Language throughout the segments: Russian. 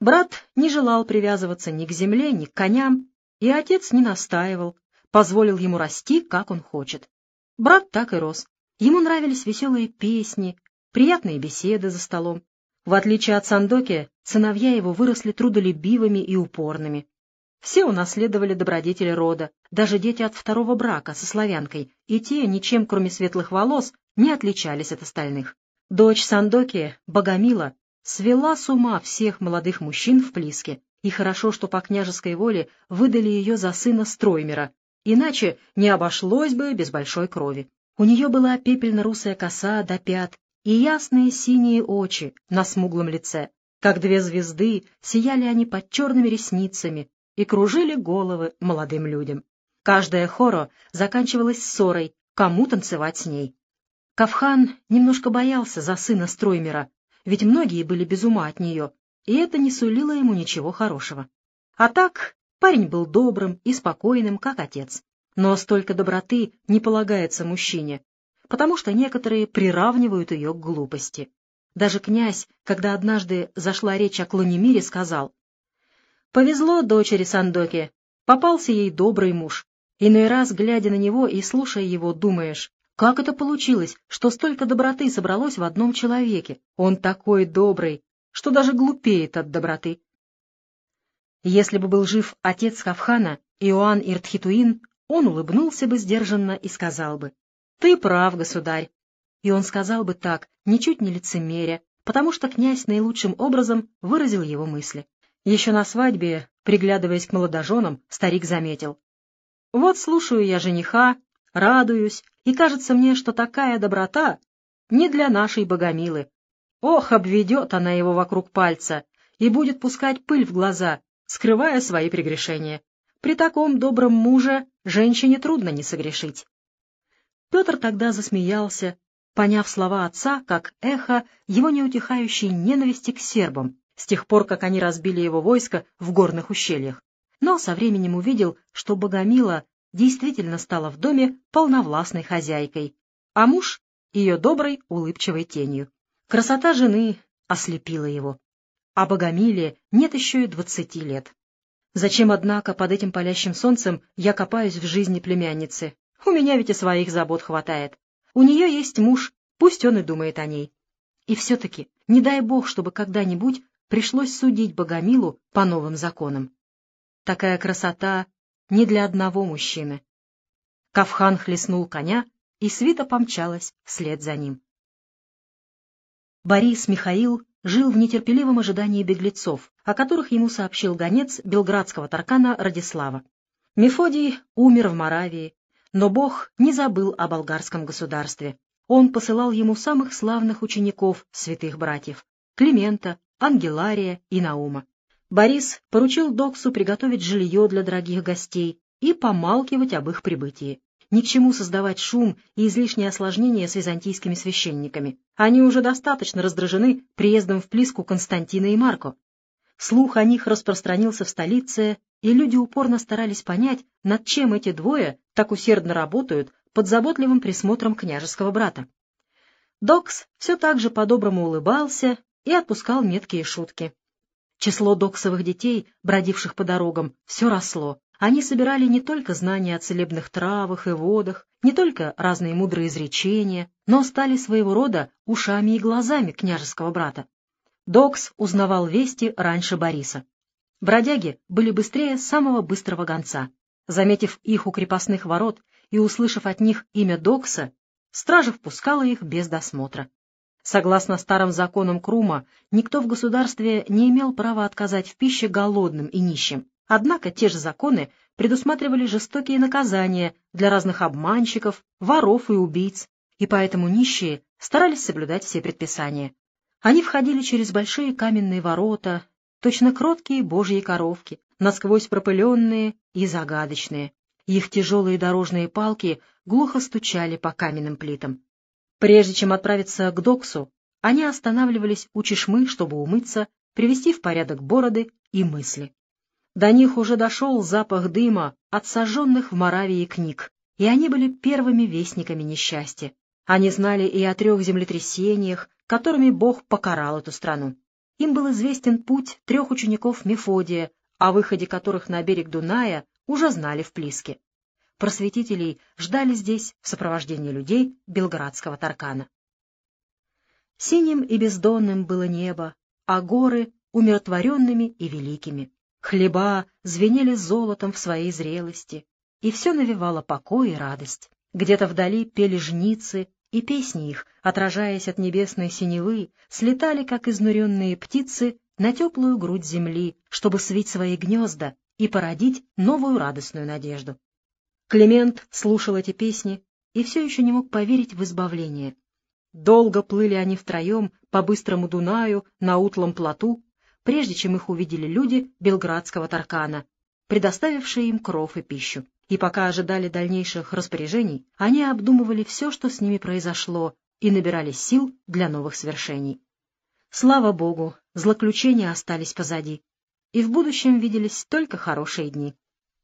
Брат не желал привязываться ни к земле, ни к коням, и отец не настаивал, позволил ему расти, как он хочет. Брат так и рос. Ему нравились веселые песни, приятные беседы за столом. В отличие от Сандоки, сыновья его выросли трудолюбивыми и упорными. Все унаследовали добродетели рода, даже дети от второго брака со славянкой, и те, ничем кроме светлых волос, не отличались от остальных. Дочь Сандоки, Богомила, свела с ума всех молодых мужчин в Плиске, и хорошо, что по княжеской воле выдали ее за сына Строймера, иначе не обошлось бы без большой крови. У нее была пепельно-русая коса до пят и ясные синие очи на смуглом лице. Как две звезды сияли они под черными ресницами, и кружили головы молодым людям. Каждая хоро заканчивалась ссорой, кому танцевать с ней. Кавхан немножко боялся за сына Строймера, ведь многие были без ума от нее, и это не сулило ему ничего хорошего. А так парень был добрым и спокойным, как отец. Но столько доброты не полагается мужчине, потому что некоторые приравнивают ее к глупости. Даже князь, когда однажды зашла речь о Клонимире, сказал, Повезло дочери Сандоке, попался ей добрый муж. Иной раз, глядя на него и слушая его, думаешь, как это получилось, что столько доброты собралось в одном человеке? Он такой добрый, что даже глупеет от доброты. Если бы был жив отец Хавхана, Иоанн Иртхитуин, он улыбнулся бы сдержанно и сказал бы, «Ты прав, государь». И он сказал бы так, ничуть не лицемеря, потому что князь наилучшим образом выразил его мысли. Еще на свадьбе, приглядываясь к молодоженам, старик заметил. «Вот слушаю я жениха, радуюсь, и кажется мне, что такая доброта не для нашей богомилы. Ох, обведет она его вокруг пальца и будет пускать пыль в глаза, скрывая свои прегрешения. При таком добром муже женщине трудно не согрешить». Петр тогда засмеялся, поняв слова отца как эхо его неутихающей ненависти к сербам, с тех пор, как они разбили его войско в горных ущельях. Но со временем увидел, что Богомила действительно стала в доме полновластной хозяйкой, а муж — ее доброй, улыбчивой тенью. Красота жены ослепила его. А Богомиле нет еще и двадцати лет. Зачем, однако, под этим палящим солнцем я копаюсь в жизни племянницы? У меня ведь и своих забот хватает. У нее есть муж, пусть он и думает о ней. И все-таки, не дай бог, чтобы когда-нибудь пришлось судить Богомилу по новым законам. Такая красота не для одного мужчины. Кавхан хлестнул коня, и свита помчалась вслед за ним. Борис Михаил жил в нетерпеливом ожидании беглецов, о которых ему сообщил гонец белградского таркана Радислава. Мефодий умер в Моравии, но Бог не забыл о болгарском государстве. Он посылал ему самых славных учеников, святых братьев, Климента, Ангелария и Наума. Борис поручил Доксу приготовить жилье для дорогих гостей и помалкивать об их прибытии. Ни к чему создавать шум и излишние осложнения с византийскими священниками. Они уже достаточно раздражены приездом в Плиску Константина и Марко. Слух о них распространился в столице, и люди упорно старались понять, над чем эти двое так усердно работают под заботливым присмотром княжеского брата. Докс все так же по-доброму улыбался и отпускал меткие шутки. Число доксовых детей, бродивших по дорогам, все росло. Они собирали не только знания о целебных травах и водах, не только разные мудрые изречения, но стали своего рода ушами и глазами княжеского брата. Докс узнавал вести раньше Бориса. Бродяги были быстрее самого быстрого гонца. Заметив их у крепостных ворот и услышав от них имя Докса, стража впускала их без досмотра. Согласно старым законам Крума, никто в государстве не имел права отказать в пище голодным и нищим. Однако те же законы предусматривали жестокие наказания для разных обманщиков, воров и убийц, и поэтому нищие старались соблюдать все предписания. Они входили через большие каменные ворота, точно кроткие божьи коровки, насквозь пропыленные и загадочные. Их тяжелые дорожные палки глухо стучали по каменным плитам. Прежде чем отправиться к Доксу, они останавливались у чешмы, чтобы умыться, привести в порядок бороды и мысли. До них уже дошел запах дыма от сожженных в Моравии книг, и они были первыми вестниками несчастья. Они знали и о трех землетрясениях, которыми Бог покарал эту страну. им был известен путь трех учеников Мефодия, о выходе которых на берег Дуная уже знали в Плиске. Просветителей ждали здесь в сопровождении людей белградского Таркана. Синим и бездонным было небо, а горы — умиротворенными и великими. Хлеба звенели золотом в своей зрелости, и все навевало покой и радость. Где-то вдали пели жницы, и песни их, отражаясь от небесной синевы, слетали, как изнуренные птицы, на теплую грудь земли, чтобы свить свои гнезда и породить новую радостную надежду. Климент слушал эти песни и все еще не мог поверить в избавление. Долго плыли они втроем по быстрому Дунаю на утлом плоту, прежде чем их увидели люди белградского Таркана, предоставившие им кров и пищу и пока ожидали дальнейших распоряжений, они обдумывали все, что с ними произошло, и набирали сил для новых свершений. Слава Богу, злоключения остались позади, и в будущем виделись только хорошие дни.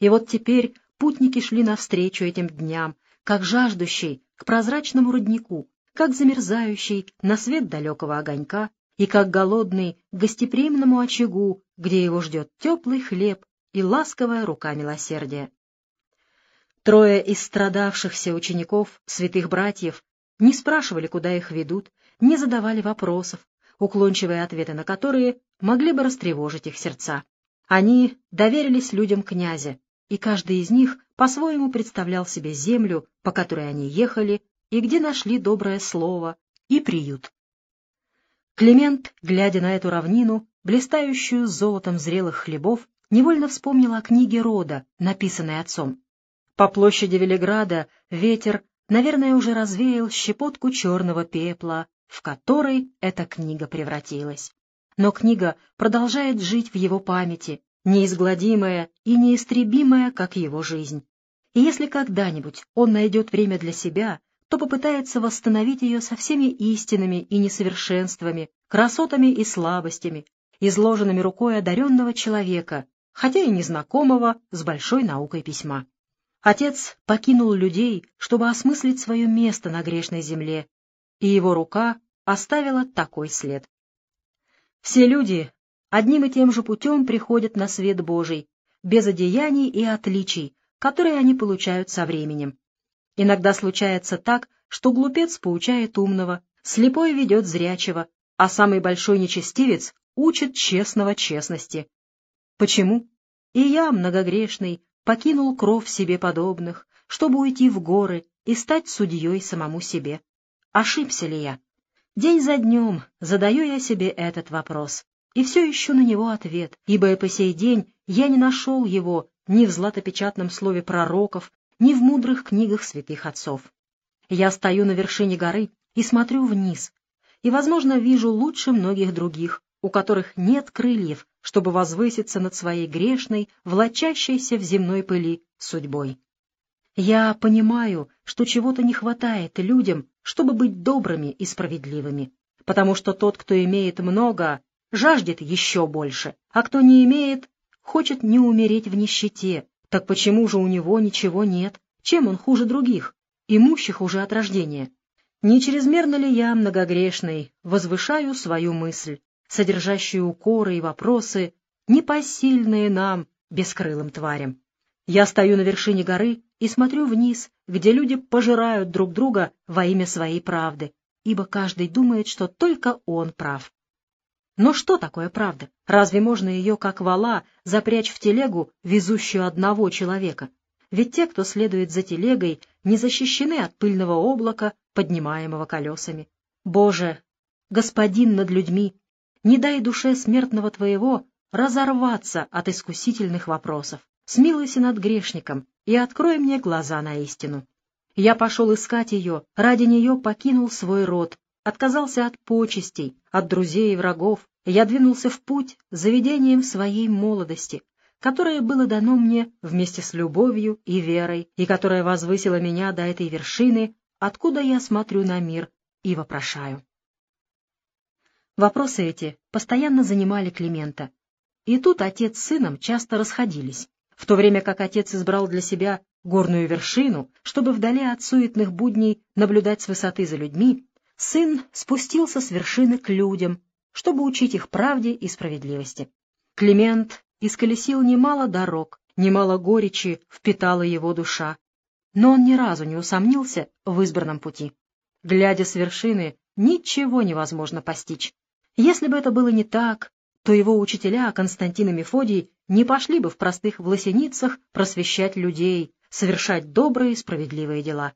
И вот теперь путники шли навстречу этим дням, как жаждущий к прозрачному роднику, как замерзающий на свет далекого огонька, и как голодный к гостеприимному очагу, где его ждет теплый хлеб и ласковая рука милосердия. Трое из страдавшихся учеников, святых братьев, не спрашивали, куда их ведут, не задавали вопросов, уклончивые ответы на которые могли бы растревожить их сердца. Они доверились людям князя, и каждый из них по-своему представлял себе землю, по которой они ехали, и где нашли доброе слово и приют. Климент, глядя на эту равнину, блистающую золотом зрелых хлебов, невольно вспомнил о книге рода, написанной отцом. По площади Велиграда ветер, наверное, уже развеял щепотку черного пепла, в который эта книга превратилась. Но книга продолжает жить в его памяти, неизгладимая и неистребимая, как его жизнь. И если когда-нибудь он найдет время для себя, то попытается восстановить ее со всеми истинами и несовершенствами, красотами и слабостями, изложенными рукой одаренного человека, хотя и незнакомого с большой наукой письма. Отец покинул людей, чтобы осмыслить свое место на грешной земле, и его рука оставила такой след. Все люди одним и тем же путем приходят на свет Божий, без одеяний и отличий, которые они получают со временем. Иногда случается так, что глупец поучает умного, слепой ведет зрячего, а самый большой нечестивец учит честного честности. Почему? И я, многогрешный, покинул кров себе подобных, чтобы уйти в горы и стать судьей самому себе. Ошибся ли я? День за днем задаю я себе этот вопрос, и все ищу на него ответ, ибо и по сей день я не нашел его ни в златопечатном слове пророков, ни в мудрых книгах святых отцов. Я стою на вершине горы и смотрю вниз, и, возможно, вижу лучше многих других, у которых нет крыльев, чтобы возвыситься над своей грешной, влачащейся в земной пыли судьбой. Я понимаю, что чего-то не хватает людям, чтобы быть добрыми и справедливыми, потому что тот, кто имеет много, жаждет еще больше, а кто не имеет, хочет не умереть в нищете. Так почему же у него ничего нет? Чем он хуже других, имущих уже от рождения? Не чрезмерно ли я, многогрешный, возвышаю свою мысль, содержащие укоры и вопросы, непосильные нам, бескрылым тварям. Я стою на вершине горы и смотрю вниз, где люди пожирают друг друга во имя своей правды, ибо каждый думает, что только он прав. Но что такое правда? Разве можно ее, как вала, запрячь в телегу, везущую одного человека? Ведь те, кто следует за телегой, не защищены от пыльного облака, поднимаемого колесами. Боже, Господин над людьми, не дай душе смертного твоего разорваться от искусительных вопросов. Смилуйся над грешником и открой мне глаза на истину. Я пошел искать ее, ради нее покинул свой род, отказался от почестей, от друзей и врагов. Я двинулся в путь заведением своей молодости, которое было дано мне вместе с любовью и верой, и которое возвысило меня до этой вершины, откуда я смотрю на мир и вопрошаю. Вопросы эти постоянно занимали Климента. И тут отец с сыном часто расходились, в то время как отец избрал для себя горную вершину, чтобы вдали от суетных будней наблюдать с высоты за людьми, сын спустился с вершины к людям, чтобы учить их правде и справедливости. Климент исколесил немало дорог, немало горечи впитала его душа, но он ни разу не усомнился в избранном пути. Глядя с вершины, ничего невозможно постичь. Если бы это было не так, то его учителя Константин и Мефодий не пошли бы в простых власеницах просвещать людей, совершать добрые и справедливые дела.